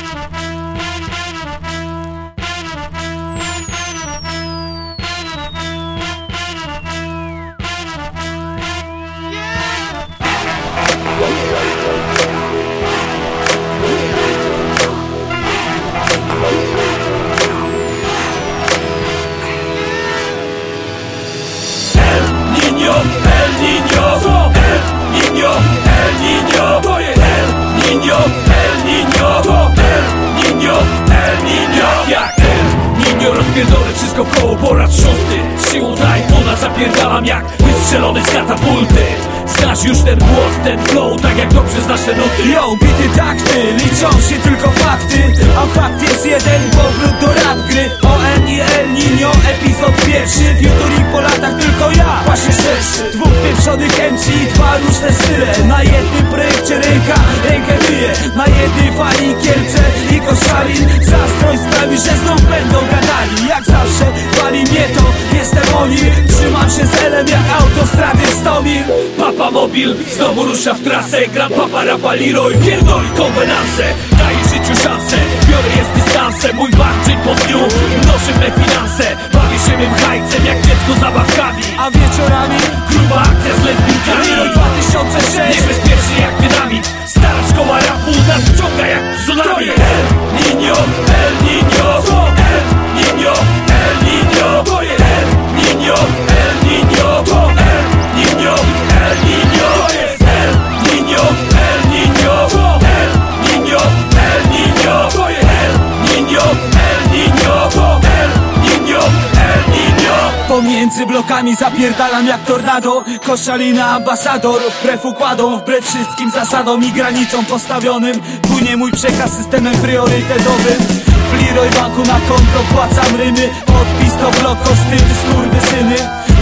Niño, Niño rozpierdolę wszystko w koło po raz szósty. Siłą daj ponad zapierdalam jak wystrzelony z katapulty Znasz już ten głos, ten flow, tak jak dobrze znasz te nuty Yo, bity takty, liczą się tylko fakty. A fakt jest jeden, powrót do rap gry. ON i El Nino, epizod pierwszy. Futur i po latach tylko ja, właśnie szerszy Dwóch pieprzonych MC i dwa różne style. Na jednym projekcie ręka, rękę myje. Na jednej fali Kielce i Koszalin. Zazdrość sprawi, że znów będą jestem oni Trzymam się z Elem jak autostrady 100 mil Papa Mobil znowu rusza w trasę Gram papa rapa Leroy, pierdoli konwenanse Daję życiu szansę, biorę jest dystansę Mój bar dzień po dniu, mnożę me finanse. Bawię Pomiędzy blokami zapierdalam jak tornado. Koszalina ambasador Wbrew układom, wbrew wszystkim zasadom I granicom postawionym. Płynie mój przekaz systemem priorytetowym. W Leroy banku na konto wpłacam rymy. Podpis to blok kostymy skurwysyny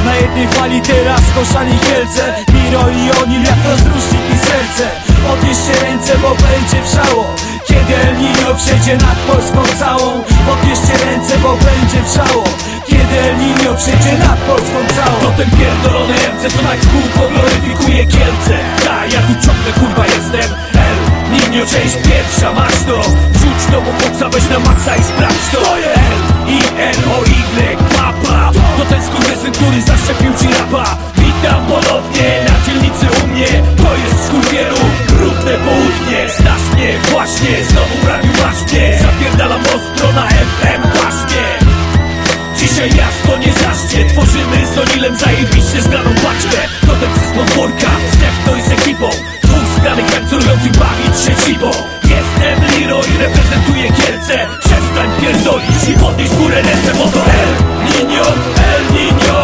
Na jednej fali teraz koszali Kielce. Miro i Onil jak rozrusznik i serce. Podnieście ręce, bo będzie wrzało. Kiedy El Nino przejdzie nad Polską całą. Podnieście ręce, bo będzie wrzało Nino przejdzie nad Polską całą. To ten pierdolony MC, co na kółko gloryfikuje Kielce. Ta, ja tu ciągle kurwa jestem El Niño, część pierwsza, masz to. Rzuć to, bo boksa weź na maksa i sprawdź to z podwórka, z to i z ekipą Dwóch zgranych tańcujących bawić się siwą Jestem Leroy, reprezentuję Kielce. Przestań pierdolić i podnieś górę ręce, bo to El Niño, El Niño